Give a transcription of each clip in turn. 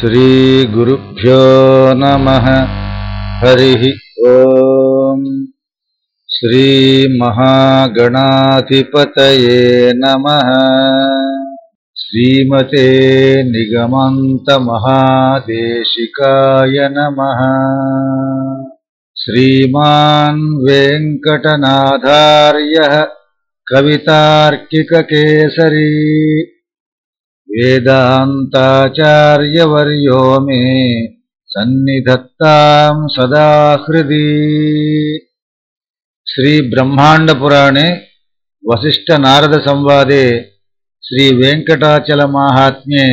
श्रीगुरुभ्यो नमः। हरिः ॐ श्रीमहागणाधिपतये नमः। श्रीमते निगमन्तमहादेशिकाय नमः। श्रीमान् वेङ्कटनाथार्यः कवितार्किककेसरी वेदान्ताचार्यवर्यो मे सन्निधत्ताम् सदा हृदि श्रीब्रह्माण्डपुराणे वसिष्ठनारदसंवादे श्रीवेङ्कटाचलमाहात्म्ये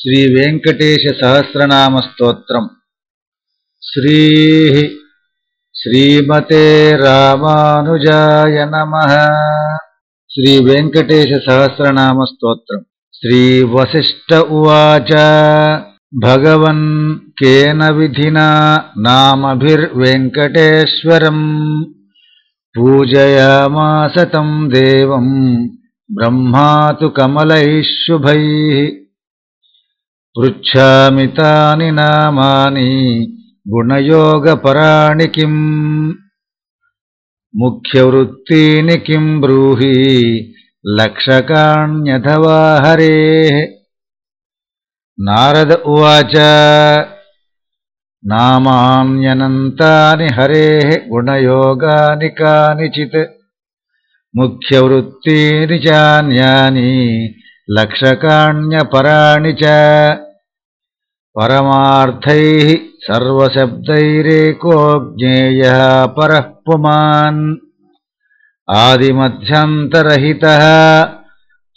श्रीवेङ्कटेशसहस्रनामस्तोत्रम्। श्रीः श्रीमते रामानुजाय नमः। श्रीवेङ्कटेशसहस्रनामस्तोत्रम् श्रीवसिष्ठ उवाच भगवन् केन विधिना नामभिर्वेङ्कटेश्वरम् पूजयामास तम् देवम् ब्रह्मा तु कमलैः शुभैः पृच्छामि तानि नामानि गुणयोगपराणि किम् मुख्यवृत्तीनि किम् ब्रूहि लक्षकाण्यथवा हरेः नारद उवाच नामान्यनन्तानि हरेः गुणयोगानि कानिचित् मुख्यवृत्तीनि चान्यानि लक्षकाण्यपराणि च। परमार्थैः सर्वशब्दैरेको ज्ञेयः परः पुमान् आदिमध्यान्तरहितः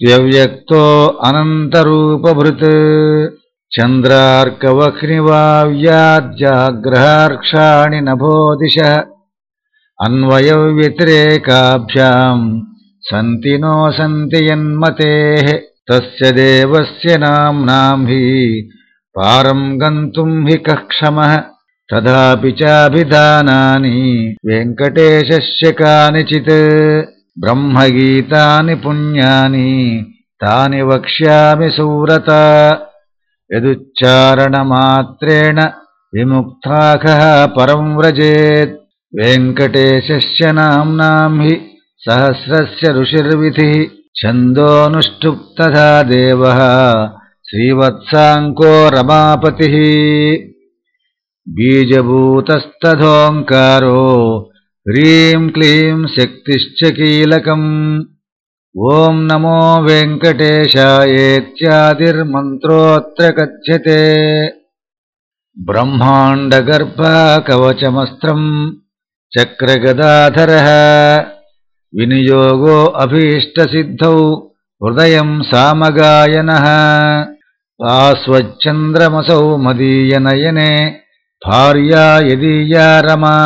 व्यव्यक्तो अनन्तरूपभृत्। चन्द्रार्कवह्निवाव्याज्जाग्रहार्क्षाणि नभोदिशः। अन्वयव्यतिरेकाभ्याम् सन्ति नो सन्ति यन्मतेः। तस्य देवस्य नाम्नाम् हि पारम् गन्तुम् हि कः क्षमः తదాపి చాభిధానాని వెంకటేశస్య కానిచిత్ బ్రహ్మగీతాని పుణ్యాని తాని వక్ష్యామి సూరత యదుచ్చారణమాత్రేణ విముక్తాఖ పరం వ్రజేత్. వెంకటేశస్య నామ్నాం హి సహస్రస్య ఋషిర్విధి. ఛందోనుష్ఠుప్తథా దేవ శ్రీవత్సాంకో రమాపతి. बीजभूतस्तथोऽङ्कारो ह्रीम् क्लीम् शक्तिश्च कीलकम् ॐ नमो वेङ्कटेशायेत्यादिर्मन्त्रोऽत्र कथ्यते। ब्रह्माण्डगर्भकवचमस्त्रम् चक्रगदाधरः। विनियोगो अभीष्टसिद्धौ हृदयम् सामगायनः। आस्वच्चन्द्रमसौ मदीयनयने भार्या यदीया रमा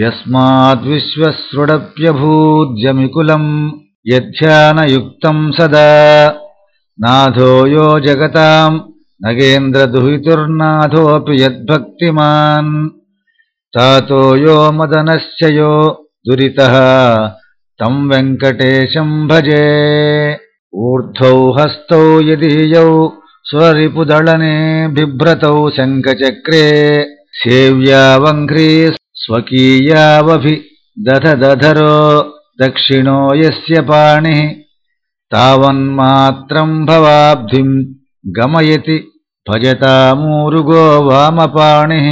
यस्माद्विश्वसृडप्यभूद्यमिकुलम् यध्यानयुक्तम् सदा। नाथो यो जगताम् नगेन्द्रदुहितुर्नाथोऽपि यद्भक्तिमान्। तातो यो मदनस्य यो दुरितः तम् वेङ्कटेशम् भजे। ऊर्ध्वौ हस्तौ यदीयौ स्वरिपुदळने बिभ्रतौ शङ्खचक्रे सेव्यावङ्घ्री स्वकीयावभिदधदधरो दक्षिणो यस्य पाणिः तावन्मात्रम् भवाब्धिम् गमयति भजतामूरुगो वामपाणिः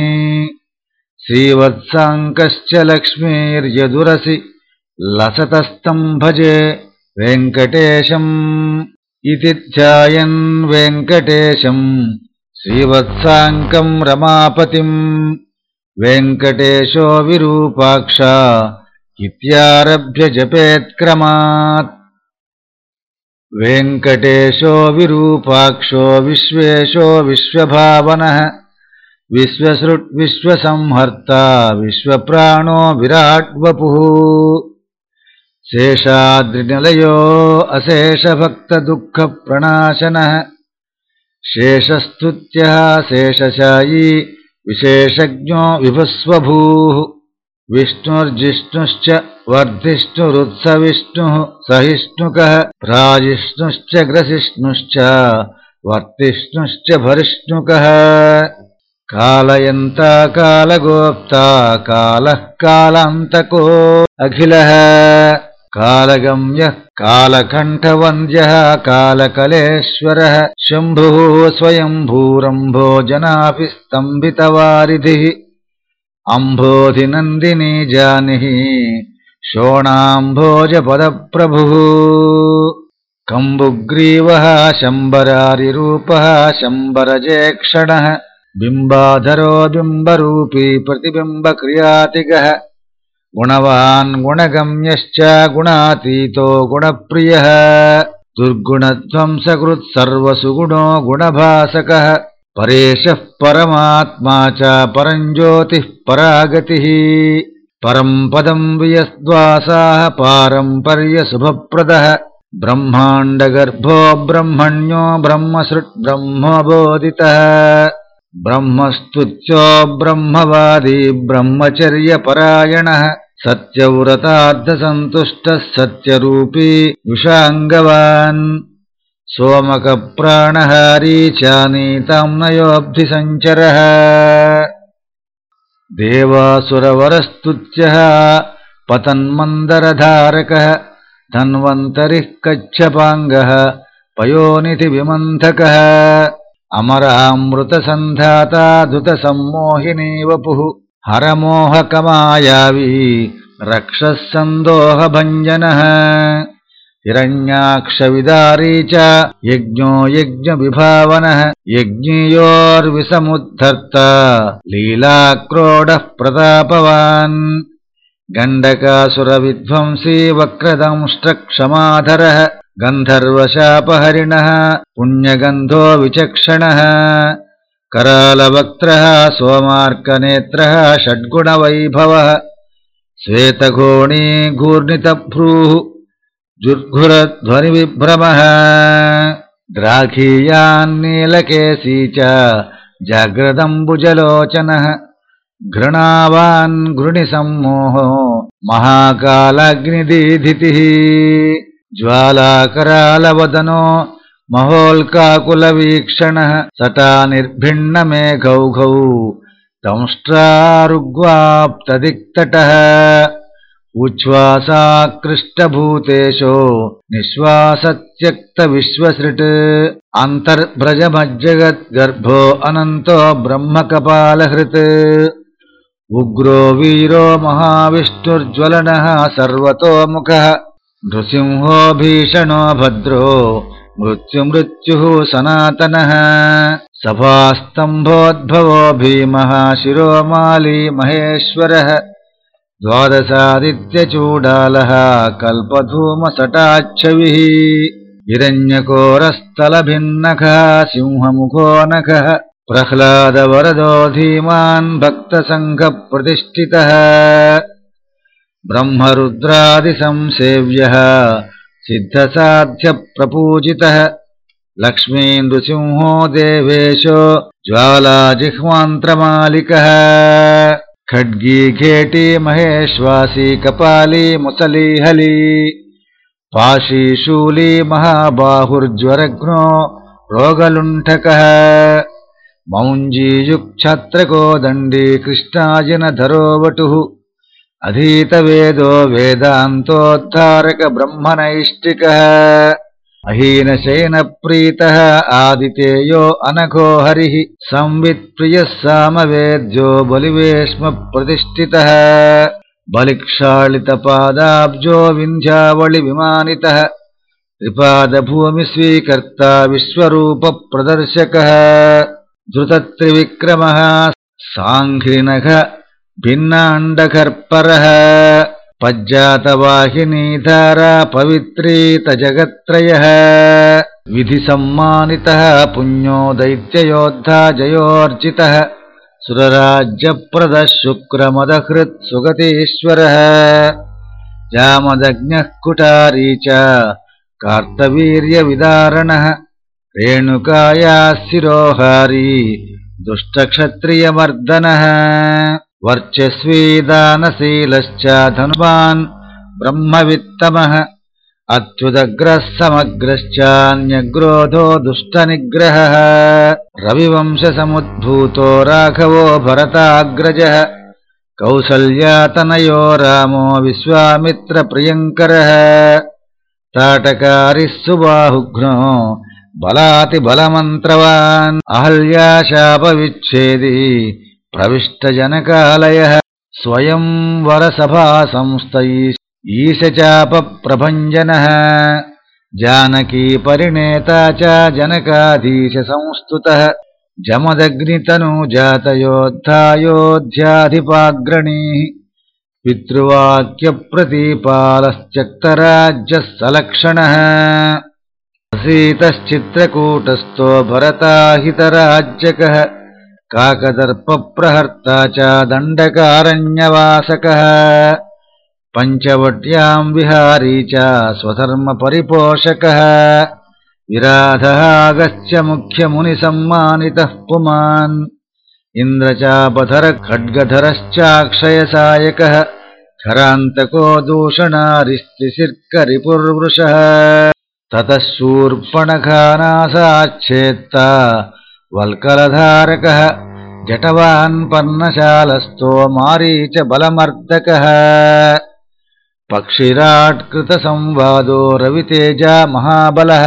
श्रीवत्साङ्कश्च लक्ष्मीर्यदुरसि लसतस्तम् भजे वेङ्कटेशम् इति ध्यायन् वेङ्कटेशम् श्रीवत्साङ्कम् रमापतिम् वेङ्कटेशो विरूपाक्षा इत्यारभ्य जपेत्क्रमात् वेङ्कटेशो विरूपाक्षो विश्वेशो विश्वभावनः विश्वसृड्विश्वसंहर्ता विश्वप्राणो विराड्वपुः शेषाद्रिनिलयो अशेषभक्तदुःखप्रणाशनः। शेषस्तुत्यः शेषशायी विशेषज्ञो विभुस्वभूः। विष्णुर्जिष्णुश्च वर्धिष्णुरुत्सविष्णुः सहिष्णुकः। प्राजिष्णुश्च ग्रसिष्णुश्च वर्तिष्णुश्च भरिष्णुकः। कालयन्ता कालगोप्ता, कालः कालान्तको अखिलः। कालगम्यः कालकण्ठवन्द्यः कालकलेश्वरः शम्भुः स्वयम्भूरम्भो जनापि स्तम्भितवारिधिः अम्भोधिनन्दिनी जानिहि शोणाम्भोजपदप्रभुः कम्बुग्रीवः शम्बरारिरूपः शम्बरजेक्षणः बिम्बाधरो बिम्बरूपी प्रतिबिम्बक्रियातिगः गुणवान् गुणगम्यश्च गुणातीतो गुणप्रियः। दुर्गुणध्वंसकृत्सर्वसुगुणो गुणभासकः। परेशः परमात्मा च परञ्ज्योतिः परागतिः। परम् पदम् वियस्द्वासाः पारम्पर्यशुभप्रदः। ब्रह्माण्डगर्भो ब्रह्मण्यो ब्रह्मसृट्ब्रह्मबोधितः ब्रह्मस्तुत्यो ब्रह्मवादी ब्रह्मचर्यपरायणः सत्यव्रतार्धसन्तुष्टः सत्यरूपी विषाङ्गवान्। सोमकप्राणहारी चानीताम्नयोऽब्धिसञ्चरः देवासुरवरस्तुत्यः पतन्मन्दरधारकः धन्वन्तरिः कच्छपाङ्गः पयोनिधिविमन्थकः। अमरामृतसन्धाता धुतसम्मोहिनी वपुः हरमोहकमायावी। रक्षः सन्दोहभञ्जनः हिरण्याक्षविदारी च यज्ञो यज्ञविभावनः। यज्ञियोर्विसमुद्धर्ता। लीलाक्रोडः प्रतापवान्। गण्डकासुरविध्वंसी वक्रदंष्ट्रक्षमाधरः। गन्धर्वशापहरिणः। पुण्यगन्धो विचक्षणः करालवक्त्रः सोमार्कनेत्रः षड्गुणवैभवः श्वेतघोणी घूर्णितभ्रूः जुर्घुरध्वनिविभ्रमः द्राघीयान्नीलकेशी च जाग्रदम्बुजलोचनः घृणावान् घृणिसम्मोहो महाकालाग्निदीधितिः ज्वालाकरालवदनो महोल्काकुलवीक्षणः सटानिर्भिन्नमेघौघौ दंष्ट्रारुग्वाप्तदिक्तटः उच्छ्वासाकृष्टभूतेशो निःश्वासत्यक्तविश्वसृट्। अन्तर्भ्रजमज्जगद्गर्भो अनन्तो ब्रह्मकपालहृत्। उग्रो वीरो महाविष्णुर्ज्वलनः सर्वतोमुखः। नृसिंहो भीषणो भद्रो मृत्युमृत्युः सनातनः। सभास्तम्भोद्भवो भीमः शिरोमाली महेश्वरः द्वादशादित्यचूडालः कल्पधूमसटाच्छविः। सिंहमुखो नखः। प्रह्लादवरदो धीमान् भक्तसङ्घप्रतिष्ठितः। ब्रह्मरुद्रादिसंसेव्यः सिद्धसाध्यप्रपूजितः। लक्ष्मीन्दुसिंहो देवेशो ज्वालाजिह्वान्त्रमालिकः। खड्गी महेश्वासी कपाली मुसलीहली। पाशीशूली महाबाहुर्ज्वरघ्नो रोगलुण्ठकः। मौञ्जीयुक्छत्रकोदण्डी कृष्णाजिनधरो वटुः अधीतवेदो वेदान्तोद्धारकब्रह्मनैष्टिकः अहीनशयनप्रीतः आदितेयो अनघो हरिः। संवित्प्रियः सामवेद्यो बलिवेश्मप्रतिष्ठितः बलिक्षालितपादाब्जो विन्ध्यावलिविमानितः। त्रिपादभूमिस्वीकर्ता विश्वरूपप्रदर्शकः। धृतत्रिविक्रमः साङ्घ्रिनघ भिन्नाण्डकर्परः। पज्जातवाहिनीधारा पवित्रीतजगत्त्रयः। विधिसम्मानितः पुण्यो दैत्ययोद्धा जयोर्जितः। सुरराज्यप्रदः शुक्रमदहृत् सुगतीश्वरः। जामदग्न्यः कुटारी च कार्तवीर्यविदारणः। रेणुकायाशिरोहारी दुष्टक्षत्रियमर्दनः वर्चस्वी दानशीलश्च धनुवान् ब्रह्मवित्तमः। अच्युदग्रः समग्रश्चान्यग्रोधो दुष्टनिग्रहः। रविवंशसमुद्भूतो राघवो भरताग्रजः। कौसल्यातनयो रामो विश्वामित्रप्रियङ्करः। ताटकारिः सुबाहुघ्नो बलातिबलमन्त्रवान् अहल्याशापविच्छेदी प्रविष्टजनकालयः स्वयं वरसभासंस्थैः ईशचापप्रभञ्जनः। जानकीपरिणेता च जनकाधीशसंस्तुतः जमदग्नितनुजातयोद्धायोऽध्याधिपाग्रणीः पितृवाक्यप्रतीपालश्चक्तराज्यः सलक्षणः असीतश्चित्रकूटस्थो भरताहितराज्यकः। काकदर्पप्रहर्ता च दण्डकारण्यवासकः पञ्चवट्याम् विहारी च स्वधर्मपरिपोषकः। विराधः मुख्यमुनिसम्मानितः पुमान्। इन्द्रचापधरखड्गधरश्चाक्षयसायकः। खरान्तको दूषणारिस्त्रिशिर्करिपुर्वृषः ततः शूर्पणखानासाच्छेत्ता वल्कलधारकः जटवान्पर्णशालस्थो मारीचबलमर्दकः पक्षिराट्कृतसंवादो रवितेजा महाबलः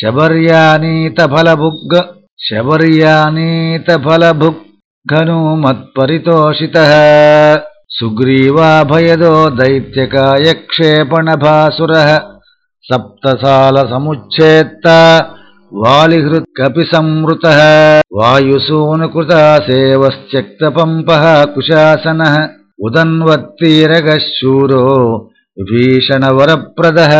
शबर्यानीतफलभुग् शबर्यानीतफलभुग्घनुमत्परितोषितः। सुग्रीवाभयदो दैत्यकायक्षेपणभासुरः सप्तसालसमुच्छेत्ता वालिहृत्कपि संवृतः वायुसूनुकृता सेवस्त्यक्तपम्पः कुशासनः। उदन्वत्तीरगः शूरो विभीषणवरप्रदः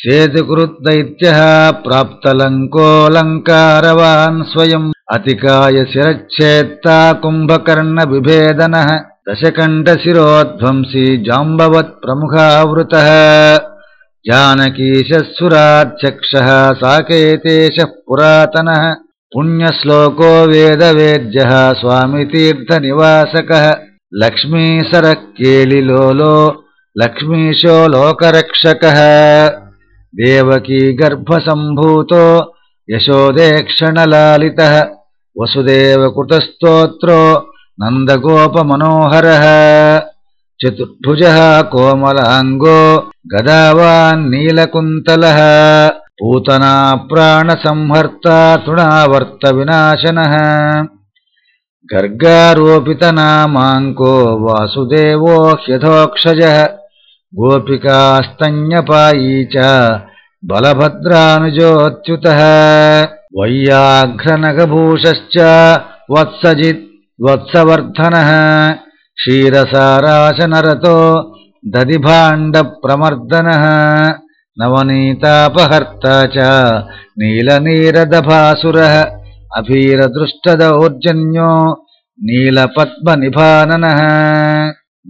सेतुकृद्दैत्यः प्राप्तलङ्कोऽलङ्कारवान् स्वयम् अतिकायशिरच्छेत्ता कुम्भकर्णविभेदनः दशकण्ठशिरोध्वंसी जाम्बवत्प्रमुखावृतः जानकीशः साकेतेशः पुरातनः। पुण्यश्लोको वेदवेद्यः स्वामितीर्थनिवासकः। लक्ष्मीसरः केलिलोलो लक्ष्मीशो लोकरक्षकः देवकी गर्भसम्भूतो यशोदेक्षणलालितः। वसुदेवकृतस्तोत्रो नन्दगोपमनोहरः चतुर्भुजः कोमलाङ्गो गदावान्नीलकुन्तलः पूतना प्राणसंहर्ता तृणावर्तविनाशनः। गर्गारोपितनामाङ्को वासुदेवो ह्यथोक्षजः गोपिकास्तन्यपायी च बलभद्रानुजोऽच्युतः वैयाघ्रनगभूषश्च वत्सजित् वत्सवर्धनः। क्षीरसाराशनरतो दधिभाण्डप्रमर्दनः नवनीतापहर्ता च नीलनीरदभासुरः अभीरदृष्टदौर्जन्यो नीलपद्मनिभाननः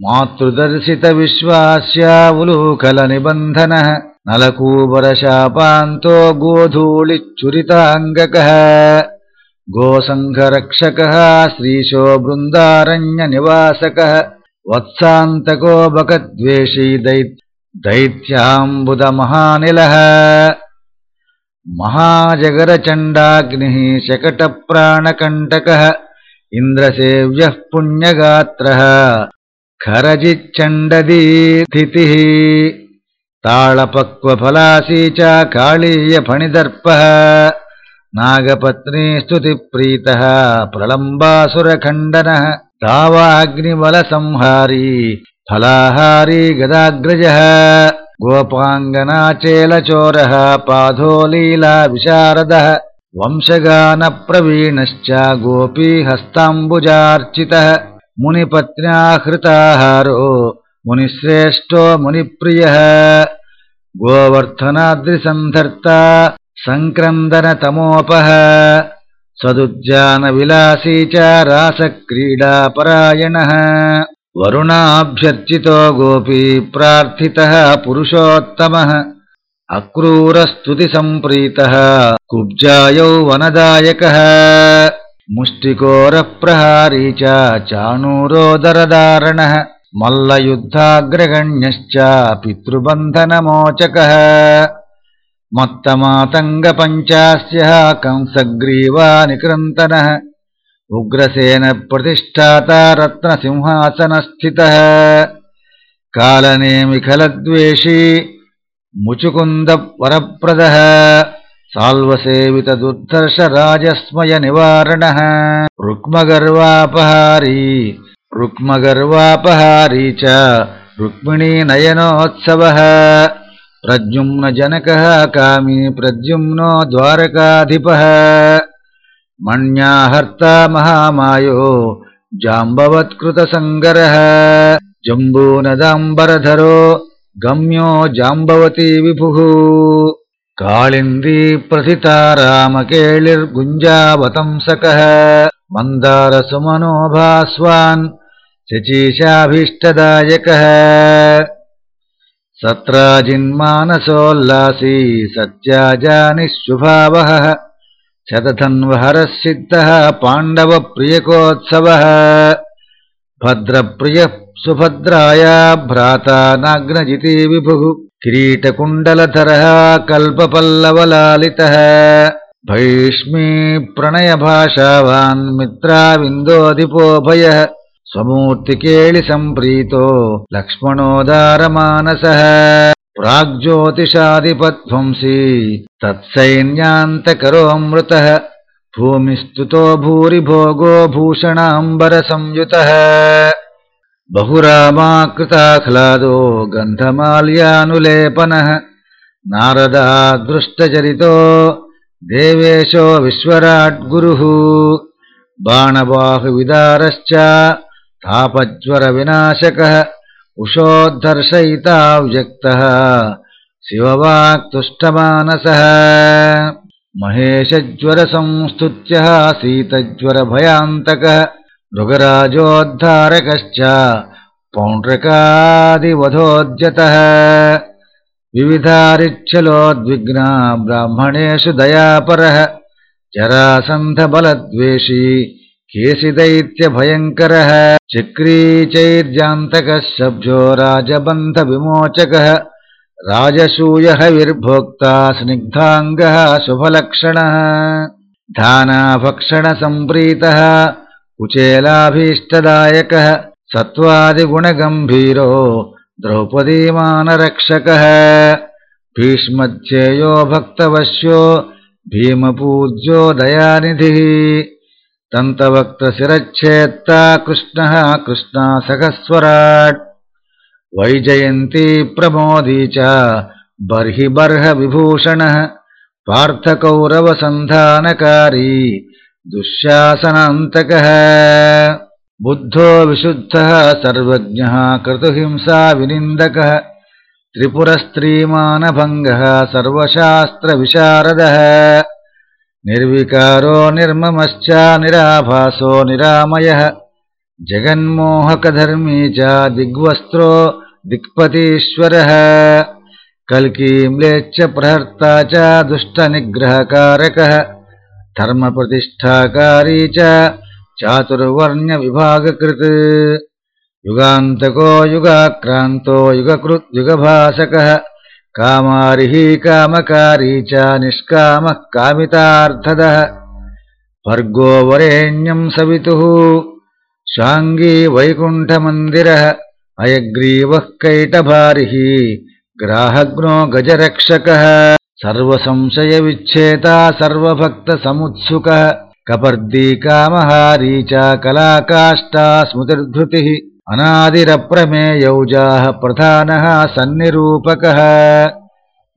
मातृदर्शितविश्वास्यावलूकलनिबन्धनः नलकूबरशापान्तो गोधूलिच्चुरिताङ्गकः गोसङ्घरक्षकः श्रीशो बृन्दारण्यनिवासकः वत्सान्तको बकद्वेषी दैत्याम्बुदमहानिलः। महाजगरचण्डाग्निः शकटप्राणकण्टकः इन्द्रसेव्यः पुण्यगात्रः। खरजिच्चण्डदीथितिः ताळपक्वफलासी च काळीयफणिदर्पः नागपत्नीस्तुतिप्रीतः प्रलम्बासुरखण्डनः तावाग्निबलसंहारी फलाहारी गदाग्रजः गोपाङ्गनाचेलचोरः पाधोलीलाविशारदः वंशगानप्रवीणश्च गोपीहस्ताम्बुजार्चितः मुनिपत्न्याहृताहारो मुनिश्रेष्ठो मुनिप्रियः गोवर्धनाद्रिसन्धर्ता सङ्क्रन्दनतमोपः सदुद्यानविलासी च रासक्रीडापरायणः। वरुणाभ्यर्चितो गोपी प्रार्थितः पुरुषोत्तमः। अक्रूरस्तुतिसम्प्रीतः कुब्जायौ वनदायकः। मुष्टिकोरप्रहारी च चाणूरोदरदारणः। मल्लयुद्धाग्रगण्यश्च पितृबन्धनमोचकः मत्तमातङ्गपञ्चास्यः कंसग्रीवानिकृन्तनः उग्रसेनप्रतिष्ठाता रत्नसिंहासनस्थितः। कालनेमिखलद्वेषी मुचुकुन्दवरप्रदः। साल्वसेवितदुर्धर्षराजस्मयनिवारणः। रुक्मगर्वापहारी रुक्मगर्वापहारी च रुक्मिणीनयनोत्सवः प्रद्युम्नजनकः कामी, प्रद्युम्नो द्वारकाधिपः। मण्याहर्ता महामायो जाम्बवत्कृतसङ्गरः जम्बूनदाम्बरधरो, गम्यो जाम्बवती विभुः कालिन्दी प्रथिता रामकेलिर्गुञ्जावतंसकः। मन्दारसुमनो भास्वान् शचीशाभीष्टदायकः। सत्राजिन्मानसोल्लासी सत्याजानिःशुभावः शतधन्वहरसिद्धः पाण्डवप्रियकोत्सवः भद्रप्रियः सुभद्राया भ्राता नाग्नजिति विभुः किरीटकुण्डलधरः कल्पपल्लवलालितः भैष्मी स्वमूर्तिकेलिसम्प्रीतो लक्ष्मणोदारमानसः। प्राग्ज्योतिषादिपध्वंसी तत्सैन्यान्तकरोऽमृतः। भूमिस्तुतो भूरिभोगो भूषणाम्बरसंयुतः। बहुरामाकृताह्लादो गन्धमाल्यानुलेपनः। नारदादृष्टचरितो देवेशो विश्वराट्गुरुः। बाणबाहुविदारश्च तापज्वरविनाशकः उषोद्धर्शयिताव्यक्तः शिववाक्तुष्टमानसः। महेशज्वरसंस्तुत्यः शीतज्वरभयान्तकः मृगराजोद्धारकश्च पौण्ड्रकादिवधोद्यतः विविधारिच्छलोद्विग्ना ब्राह्मणेषु दयापरः जरासन्धबलद्वेषी केशिदैत्यभयङ्करः चक्रीचैर्जान्तकः शब्जो राजबन्धविमोचकः राजसूयः विर्भोक्ता स्निग्धाङ्गः शुभलक्षणः, धानाभक्षणसम्प्रीतः, कुचेलाभीष्टदायकः, सत्त्वादिगुणगम्भीरो द्रौपदीमानरक्षकः भीष्मध्येयो भक्तवश्यो, भीमपूज्यो दयानिधिः। तन्तवक्त्रशिरच्छेत्ता कृष्णः कृष्णासखस्वराट् वैजयन्ती प्रमोदी च बर्हि बर्हविभूषणः पार्थकौरवसन्धानकारी दुःशासनान्तकः। बुद्धो विशुद्धः सर्वज्ञः क्रतुहिंसाविनिन्दकः त्रिपुरस्त्रीमानभङ्गः सर्वशास्त्रविशारदः निर्विकारो निर्ममश्च निराभासो निरामयः। जगन्मोहकधर्मी च दिग्वस्त्रो दिक्पतीश्वरः। कल्कीम्लेच्च प्रहर्ता च दुष्टनिग्रहकारकः। धर्मप्रतिष्ठाकारी च चातुर्वर्ण्यविभागकृत्। युगान्तको युगाक्रान्तो युगकृत् युगकृद्युगभासकः कामारिः कामकारी च निष्कामः कामितार्थदः। भर्गो वरेण्यम् सवितुः। शाङ्गी वैकुण्ठमन्दिरः। अयग्रीवः कैटभारिः। ग्राहग्नो गजरक्षकः। सर्वसंशयविच्छेता सर्वभक्तसमुत्सुकः। कपर्दी कामहारी च कलाकाष्ठा स्मृतिर्धृतिः अनादिरप्रमेयौजाः प्रधानः सन्निरूपकः।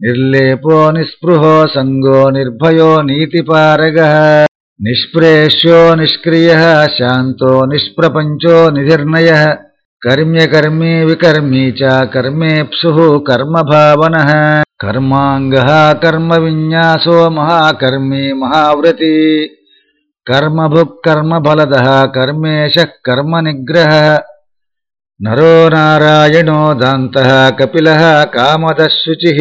निर्लेपो निःस्पृहो सङ्गो निर्भयो नीतिपारगः। निष्प्रेष्यो निष्क्रियः, शान्तो निष्प्रपञ्चो निधिर्नयः। कर्म्यकर्मी विकर्मी च कर्मेप्सुः कर्मभावनः। कर्माङ्गः कर्मविन्यासो महाकर्मी महाव्रती। कर्मफलदः, कर्मेशः कर्मनिग्रहः। नरो नारायणो दान्तः कपिलः कामदः शुचिः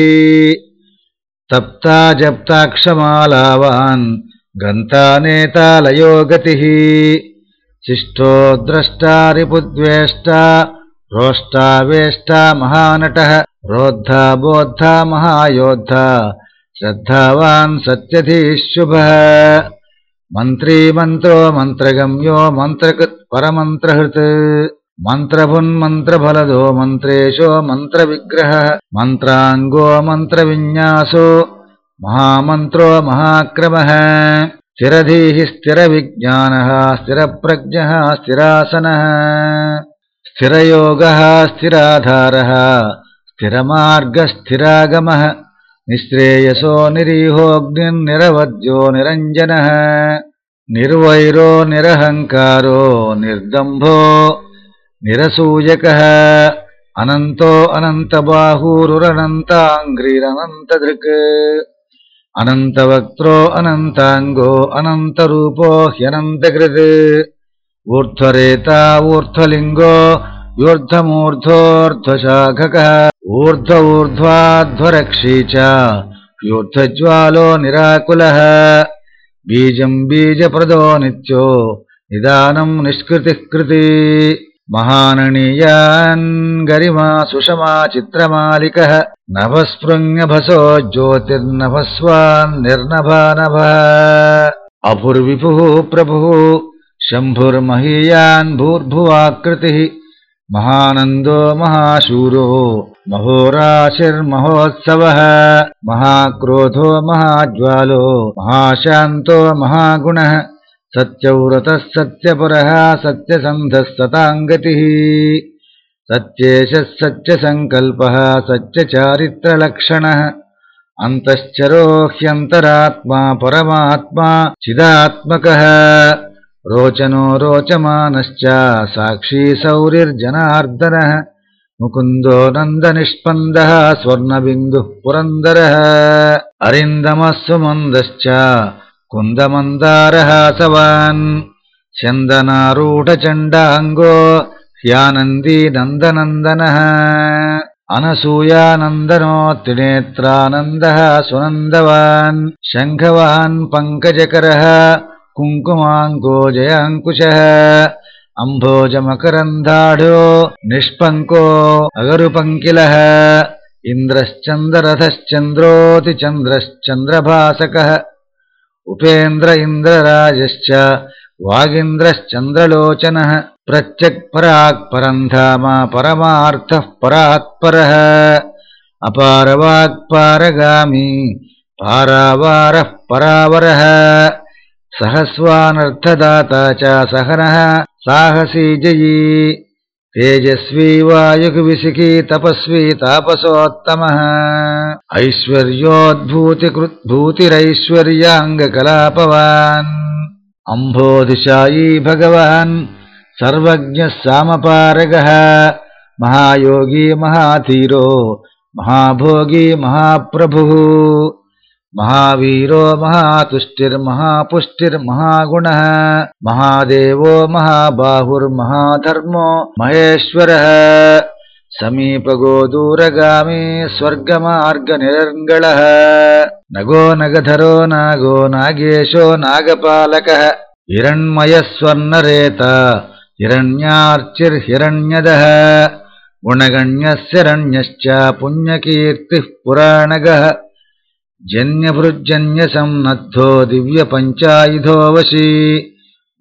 तप्ता जप्ताक्षमालावान् गन्ता नेतालयो गतिः। शिष्टो द्रष्टा रिपुद्वेष्टा रोष्टावेष्टा महानटः। रोद्धा बोद्धा महायोद्धा। श्रद्धावान् सत्यधीशुभः। मन्त्री मन्त्रो मन्त्रगम्यो मन्त्रकृत् परमन्त्रहृत् मन्त्रभुन्मन्त्रफलदो मन्त्रेशो मन्त्रविग्रहः मन्त्राङ्गो मन्त्रविन्यासो महामन्त्रो महाक्रमः। स्थिरधीः स्थिरविज्ञानः स्थिरप्रज्ञः स्थिरासनः। स्थिरयोगः स्थिराधारः स्थिरमार्गस्थिरागमः निःश्रेयसो निरीहोऽग्निर्निरवद्यो निरञ्जनः। निर्वैरो निरहङ्कारो निर्दम्भो निरसूयकः अनन्तो अनन्तबाहूरुरनन्ताङ्घ्रिरनन्तदृक्। अनन्तवक्त्रो अनन्ताङ्गो अनन्तरूपो ह्यनन्तकृत्। ऊर्ध्वरेता ऊर्ध्वलिङ्गो यूर्ध्वमूर्ध्वोऽर्ध्वशाखकः ऊर्ध्व ऊर्ध्वाध्वरक्षी च यूर्ध्वज्वालो निराकुलः। बीजम् बीजप्रदो नित्यो निदानम् निष्कृतिः कृति महानणीयान् गरिमा सुषमा चित्रमालिकः। नभस्पृङ्गभसो ज्योतिर्नभस्वान्निर्नभानभः अभुर्विपुः प्रभुः, शम्भुर्महीयान् भूर्भुवाकृतिः। महानन्दो महाशूरो, महोराशिर्महोत्सवः। महाक्रोधो महाज्वालो, महाशान्तो महागुणः। सत्यव्रतः सत्यपुरः सत्यसन्धः सताङ्गतिः सत्येशः सत्यसङ्कल्पः सत्यचारित्रलक्षणः। अन्तश्चरो ह्यन्तरात्मा परमात्मा चिदात्मकः। रोचनो रोचमानश्च साक्षी सौरिर्जनार्दनः। मुकुन्दो नन्दनिष्पन्दः स्वर्णबिन्दुः पुरन्दरः। अरिन्दमः सुमन्दश्च कुन्दमन्दारहासवान् चन्दनारूढचण्डाङ्गो ह्यानन्दीनन्दनन्दनः अनसूयानन्दनो त्रिनेत्रानन्दः सुनन्दवान्। शङ्खवान् पङ्कजकरः कुङ्कुमाङ्गो जयाङ्कुशः। अम्भोजमकरन्धाढो निष्पङ्को अगरुपङ्किलः। इन्द्रश्चन्द्ररथश्चन्द्रोतिचन्द्रश्चन्द्रभासकः उपेन्द्र इन्द्रराजश्च वागीन्द्रश्चन्द्रलोचनः प्रत्यक्पराक्परम् धाम परमार्थः परात्परः अपारवाक्पारगामी पारावारः परावरः। सहस्वानर्थदाता च सहनः साहसी जयी तेजस्वी वायुविशिखी तपस्वी तापसोत्तमः। ऐश्वर्योद्भूतिकृद्भूतिरैश्वर्याङ्गकलापवान् अम्भोधिशायी भगवान् सर्वज्ञः सामपारगः। महायोगी महाधीरो महाभोगी महाप्रभुः महावीरो महातुष्टिर्महापुष्टिर्महागुणः महादेवो महाबाहुर्महाधर्मो महेश्वरः। समीपगो दूरगामी स्वर्गमार्गनिरङ्गळः नगो नगधरो नागो नागेशो नागपालकः। हिरण्मयस्वर्णरेत हिरण्यार्चिर्हिरण्यदः। गुणगण्यस्यरण्यश्च पुण्यकीर्तिः पुराणगः जन्यभृजन्यसंनद्धो दिव्यपञ्चायुधो वशी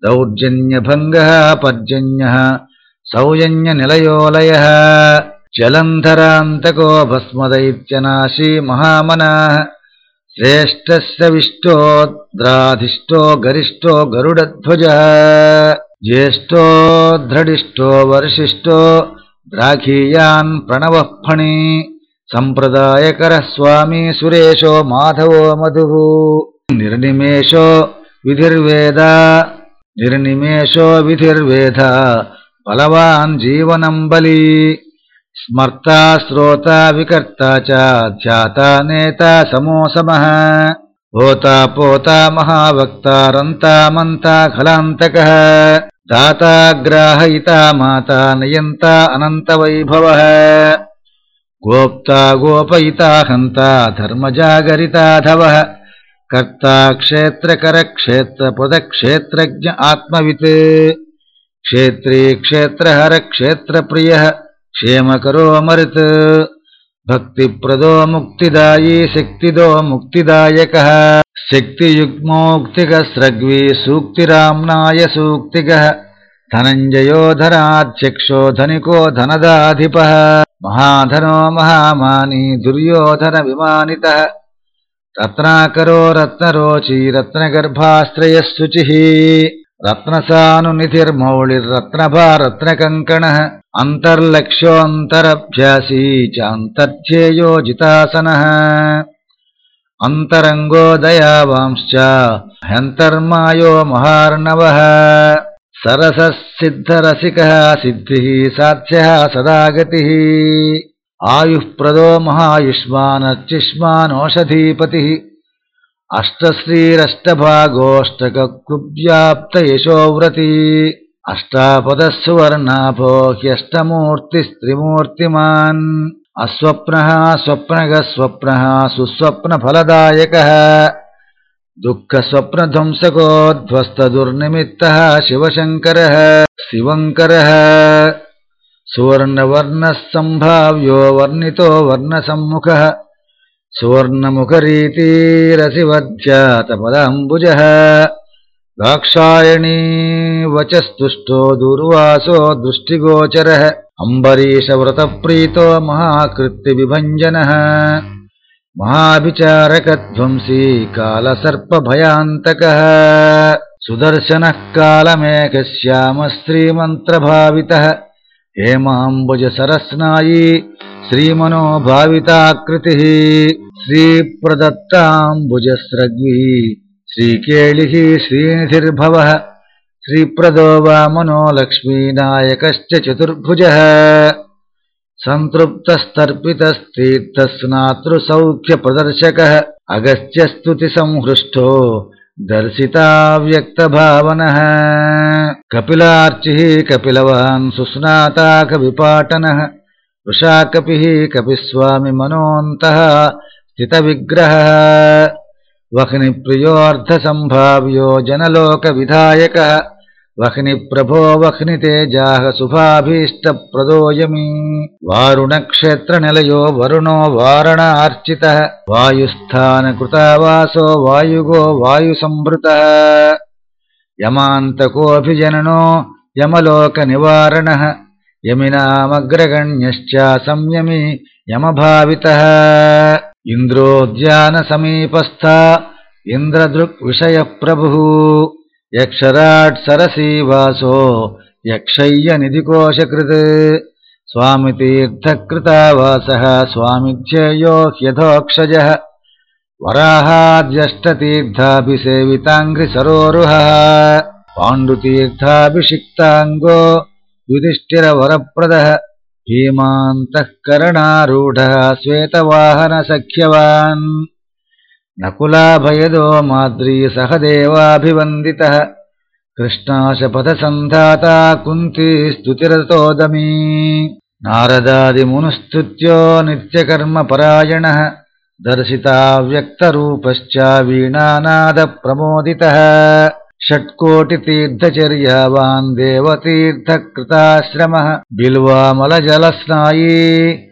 दौर्जन्यभङ्गः पर्जन्यः सौजन्यनिलयोलयः। जलन्धरान्तको भस्मदैत्यनाशी महामनाः। श्रेष्ठस्य विष्टोद्राधिष्ठो गरिष्ठो गरुडध्वजः। ज्येष्ठो द्रडिष्ठो वर्षिष्ठो द्राघीयान् प्रणवः फणि सम्प्रदायकरः स्वामी सुरेशो माधवो मधुः। निर्निमेषो विधिर्वेद। निर्निमेषो विधिर्वेद। बलवान् जीवनम् बली। स्मर्ता, श्रोता, विकर्ता च, ध्याता, नेता समोसमः होता पोता, महावक्ता, रन्ता, मन्ता, खलान्तकः। दाता, ग्राहयिता, माता, नयन्ता, अनन्तवैभवः। गोप्ता गोपयिता हन्ता धर्मजागरिताधवः कर्ता क्षेत्रकरक्षेत्रपदक्षेत्रज्ञ आत्मवित्। क्षेत्री क्षेत्रहरक्षेत्रप्रियः क्षेमकरोऽमृत् भक्तिप्रदो मुक्तिदायी, शक्तिदो मुक्तिदायकः। शक्तियुग्मोक्तिकस्रग्वी, सूक्तिराम्नाय सूक्तिकः धनञ्जयो धनाध्यक्षो धनिको धनदाधिपः। महाधनो महामानी दुर्योधनविमानितः रत्नाकरो रत्नरोची रत्नगर्भाश्रयः शुचिः रत्नसानुनिधिर्मौळिर्रत्नभा रत्नकङ्कणः अन्तर्लक्ष्योऽन्तरभ्यासी च अन्तर्ध्येयो जितासनः अन्तरङ्गो दयावांश्च ह्यन्तर्मायो महार्णवः। सरसः सिद्धरसिकः सिद्धिः साध्यः सदा गतिः आयुःप्रदो महायुष्मानर्चिष्मानोषधीपतिः अष्टश्रीरष्टभागोऽष्टककुब्याप्तयशोव्रती अष्टापदः सुवर्णाभो ह्यष्टमूर्तिस्त्रिमूर्तिमान्। अस्वप्नः स्वप्नगः स्वप्नः सुस्वप्नफलदायकः दुःखस्वप्नध्वंसकोध्वस्तदुर्निमित्तः शिवशङ्करः शिवङ्करः। सुवर्णवर्णः सम्भाव्यो वर्णितो वर्णसम्मुखः। सुवर्णमुखरीतिरसिवध्यातपदाम्बुजः दाक्षायणी वचस्तुष्टो दुर्वासो दृष्टिगोचरः। अम्बरीशव्रतप्रीतो महाकृत्तिविभञ्जनः महाभिचारकध्वंसी कालसर्पभयान्तकः सुदर्शनः कालमेकश्यामश्रीमन्त्रभावितः हेमाम्बुजसरस्नायी श्रीमनोभाविताकृतिः। श्रीप्रदत्ताम्बुजस्रग्विः श्रीकेलिः श्रीनिधिर्भवः। श्रीप्रदो वामनो लक्ष्मीनायकश्च चतुर्भुजः। सन्तृप्तस्तर्पितस्तीर्थस्नातृसौख्यप्रदर्शकः अगस्त्यस्तुतिसंहृष्टो दर्शिताव्यक्तभावनः कपिलार्चिः कपिलवान् सुस्नाता कविपाटनः। वृषाकपिः कपिस्वामिमनोऽन्तः स्थितविग्रहः। वह्निप्रियोऽर्धसम्भाव्यो जनलोकविधायकः। वह्निप्रभो वह्नितेजाः शुभाभीष्टप्रदोयमी। वारुणक्षेत्रनिलयो वरुणो वारणार्चितः। वायुस्थानकृतावासो वायुगो वायुसम्भृतः यमान्तकोऽभिजननो यमलोकनिवारणः। यमिनामग्रगण्यश्च संयमी यमभावितः। इन्द्रोद्यानसमीपस्था इन्द्रदृक्विषयप्रभुः यक्षराट् सरसीवासो यक्षय्यनिधिकोशकृत् स्वामितीर्थकृतावासः स्वामिध्येयो ह्यधोक्षजः वराहाद्यष्टतीर्थाभिसेविताङ्घ्रिसरोरुहः पाण्डुतीर्थाभिषिक्ताङ्गो युधिष्ठिरवरप्रदः भीमान्तःकरणारूढः श्वेतवाहनसख्यवान् नकुलाभयदो माद्री सह देवाभिवन्दितः कृष्णाशपथसन्धाता कुन्ती स्तुतिरतोदमी। नारदादिमुनुस्तुत्यो नित्यकर्मपरायणः। दर्शिताव्यक्तरूपश्च वीणानादप्रमोदितः षट्कोटितीर्थचर्यावान् देवतीर्थकृताश्रमः। बिल्वामलजलस्नायी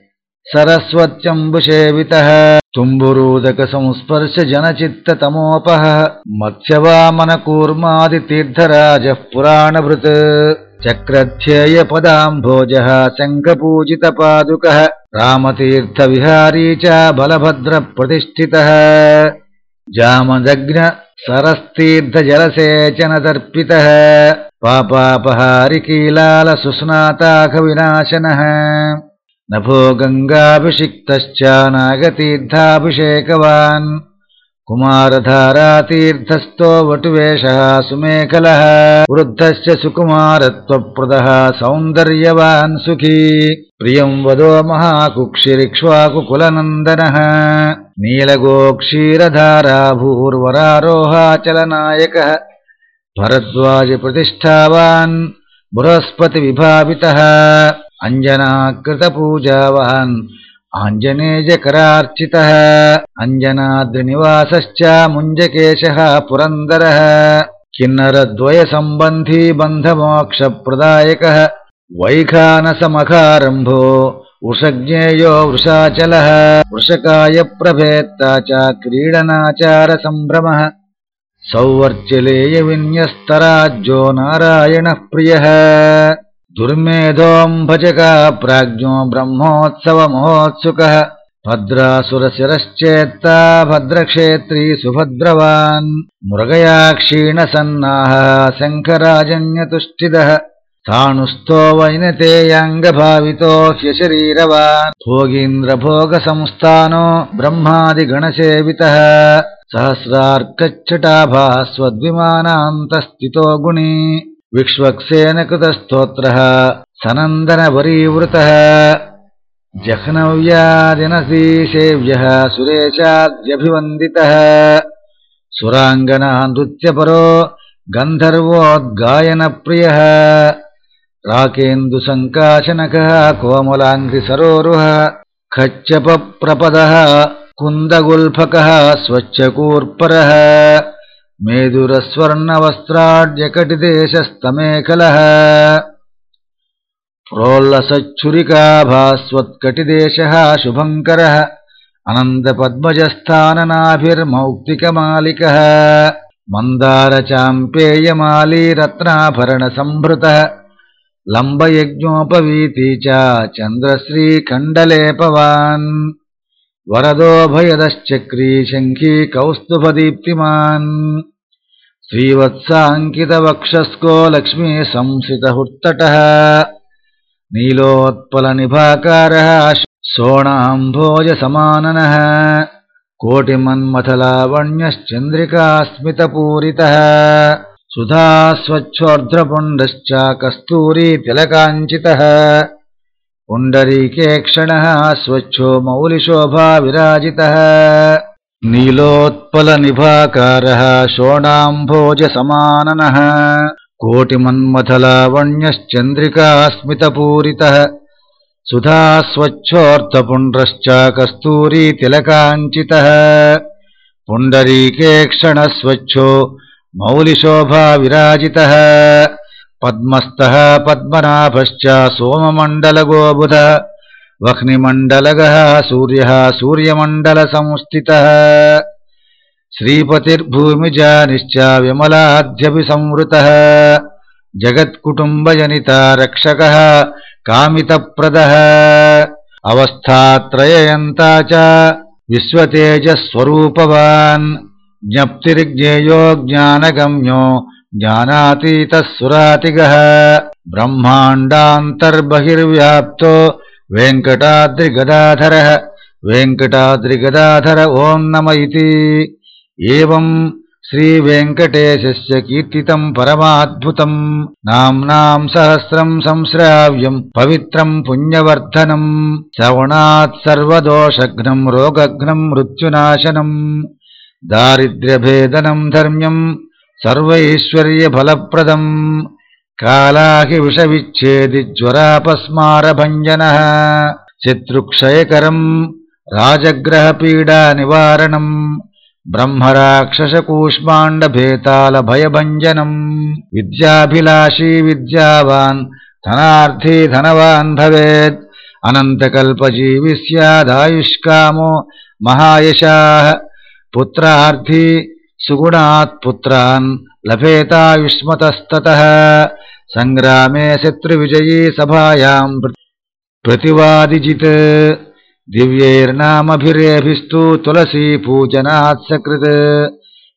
सरस्वत्यम्बुसेवितः तुम्बुरूदकसंस्पर्शजनचित्ततमोपः मत्स्यवामनकूर्मादितीर्थराजः पुराणभृत् चक्रध्येयपदाम्भोजः शङ्खपूजितपादुकः। रामतीर्थविहारी च बलभद्रप्रतिष्ठितः। जामदग्न सरस्तीर्थजलसेचनदर्पितः। पापापहारिकीलालसुस्नाताखविनाशनः नभो गङ्गाभिषिक्तश्च नागतीर्थाभिषेकवान्। कुमारधारातीर्थस्थो वटुवेषः सुमेखलः। वृद्धस्य सुकुमारत्वप्रदः सौन्दर्यवान् सुखी। प्रियम् वदो महाकुक्षिरिक्ष्वाकुकुलनन्दनः। नीलगोक्षीरधाराभूर्वरारोहाचलनायकः। भरद्वाजप्रतिष्ठावान् बृहस्पतिविभावितः अञ्जनाकृतपूजावान् आञ्जनेयकरार्चितः अञ्जनाद्रिनिवासश्च मुञ्जकेशः पुरन्दरः। किन्नरद्वयसम्बन्धी बन्धमोक्षप्रदायकः। वैखानसमखारम्भो वृषज्ञेयो वृषाचलः। वृषकायप्रभेत्ता च क्रीडनाचारसम्भ्रमः। सौवर्चलेयविन्यस्तराज्यो नारायणः प्रियः। दुर्मेधोऽम्भजका प्राज्ञो ब्रह्मोत्सवमहोत्सुकः। भद्रासुरशिरश्चेत्ता भद्रक्षेत्री सुभद्रवान्। मृगया क्षीणसन्नाः शङ्खराजन्यतुष्टिदः। स्थाणुस्थो वैनतेयाङ्गभावितो ह्यशरीरवान्। भोगीन्द्रभोगसंस्थानो ब्रह्मादिगणसेवितः। सहस्रार्कच्छटाभास्वद्विमानान्तस्थितो गुणी विक्ष्वक्सेन कृतस्तोत्रः सनन्दनवरीवृतः। जह्नव्यादिनसीसेव्यः सुरेशाद्यभिवन्दितः। सुराङ्गना नृत्यपरो गन्धर्वोद्गायनप्रियः। राकेन्दुसङ्काशनकः कोमलाङ्घ्रिसरोरुह। खच्चपप्रपदः कुन्दगुल्फकः स्वच्छकूर्परः। मेदुरस्वर्णवस्त्राड्यकटिदेशस्तमेखलः प्रोल्लसच्छुरिकाभास्वत्कटिदेशः शुभङ्करः। अनन्तपद्मजस्थाननाभिर्मौक्तिकमालिकः मन्दारचाम्पेयमाली रत्नाभरणसम्भृतः लम्बयज्ञोपवीती च चन्द्रश्रीखण्डलेपवान् वरदोभयदश्चक्री शङ्खी कौस्तुभदीप्तिमान्। श्रीवत्साङ्कितवक्षस्को लक्ष्मी संसितहुत्तटः नीलोत्पलनिभाकारः सोणाम्भोजसमाननः। कोटिमन्मथलावण्यश्चन्द्रिकास्मितपूरितः। सुधास्वच्छोर्ध्वपुण्डश्च कस्तूरीतिलकाञ्चितः पुण्डरीकेक्षणः स्वच्छो मौलिशोभा विराजि नीलोत्पल निभाकार नीलोत्पलनिभाकारः शोणाम्भोजसमाननः। कोटिमन्मथलावण्यश्चन्द्रिकास्मितपूरितः। सुधास्वच्छोऽर्थपुण्ड्रश्च कस्तूरीतिलकाञ्चितः पुण्डरीकेक्षणस्वच्छो मौलिशोभा विराजितः। पद्मस्तः पद्मनाभश्च सोममण्डलगोबुध वह्निमण्डलगः सूर्यः सूर्यमण्डलसंस्थितः। श्रीपतिर्भूमिजानिश्च विमलाद्यभिसंवृतः। जगत्कुटुम्बजनिता रक्षकः कामितप्रदः। अवस्थात्रययन्ता च विश्वतेजस्वरूपवान्। ज्ञप्तिर्ज्ञेयो ज्ञानगम्यो ज्ञानातीतः सुरातिगः। ब्रह्माण्डान्तर्बहिर्व्याप्तो वेङ्कटाद्रिगदाधरः। वेङ्कटाद्रिगदाधर ॐ नम इति। एवम् श्रीवेङ्कटेशस्य कीर्तितम् परमाद्भुतम्। नाम्नाम् सहस्रम् संश्राव्यम् पवित्रम् पुण्यवर्धनम्। श्रवणात् सर्वदोषघ्नम् रोगघ्नम् मृत्युनाशनम्। दारिद्र्यभेदनम् धर्म्यम् सर्वैश्वर्यफलप्रदम्। कालाहि विषविच्छेदिज्वरापस्मारभञ्जनः शत्रुक्षयकरम् राजग्रहपीडानिवारणम् ब्रह्मराक्षसकूष्माण्डभेतालभयभञ्जनम्। विद्याभिलाषी विद्यावान् धनार्थी धनवान् भवेत्। अनन्तकल्पजीवि स्यादायुष्कामो महायशाः। पुत्रार्थी सुगुणात् पुत्रान् लभेतायुष्मतस्ततः। सङ्ग्रामे शत्रुविजयी सभायाम् प्रतिवादिजित्। दिव्यैर्नामभिरेभिस्तु तुलसीपूजनात् सकृत्।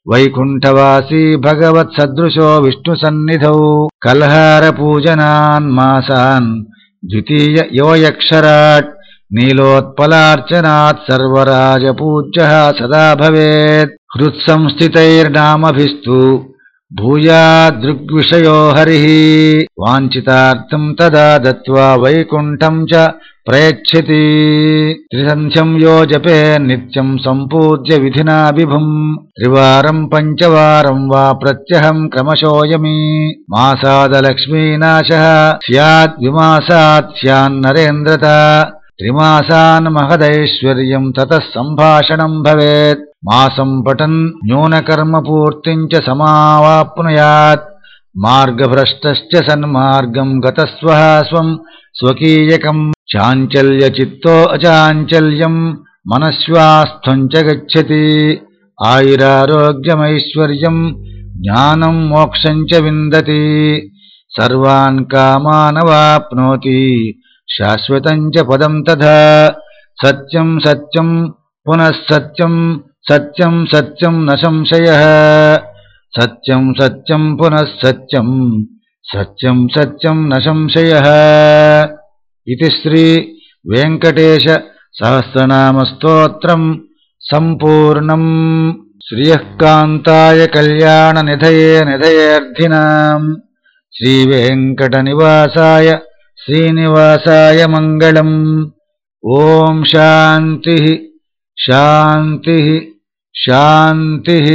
वैकुण्ठवासी भगवत्सदृशो विष्णुसन्निधौ। कल्हारपूजनान्मासान् द्वितीय योऽयक्षराट्। नीलोत्पलार्चनात् सर्वराजपूज्यः सदा भवेत् हृत्संस्थितैर्नामभिस्तु। भूयादृग्विषयो हरिः। वाञ्छितार्थम् तदा दत्त्वा वैकुण्ठम् च प्रयच्छति त्रिसन्ध्यम् यो जपे नित्यम् सम्पूज्य विधिना विभुम् त्रिवारम् पञ्चवारम् वा प्रत्यहम् क्रमशोऽयमी मासादलक्ष्मीनाशः स्याद्विमासात् स्यान्नरेन्द्रता त्रिमासान् महदैश्वर्यम् ततः सम्भाषणम् भवेत् మాసం పటన్ న్యూనకర్మపూర్తించ సమావాప్నుయాత్. మార్గభ్రష్ట సన్మార్గం గతస్వ స్వం చాంచల్య చిత్తో అచాంచల్యం మనశ్వాస్థంచ గచ్చతి. ఆయురారోగ్యమైశ్వర్యం జ్ఞానం మోక్షంచ విందతి. సర్వాన్ కామానవాప్నోతి. శాశ్వతంచ పదం తథా. సత్యం సత్యం పునఃసత్యం सत्यम् सत्यम् न संशयः। सत्यम् सत्यम् पुनः सत्यम् सत्यम् सत्यम् न संशयः। इति श्रीवेङ्कटेशसहस्रनामस्तोत्रम् सम्पूर्णम्। श्रियः कान्ताय कल्याणनिधये निधयेऽर्थिनाम् श्रीवेङ्कटनिवासाय श्रीनिवासाय मङ्गलम्। ॐ शान्तिः शान्तिः शान्तिः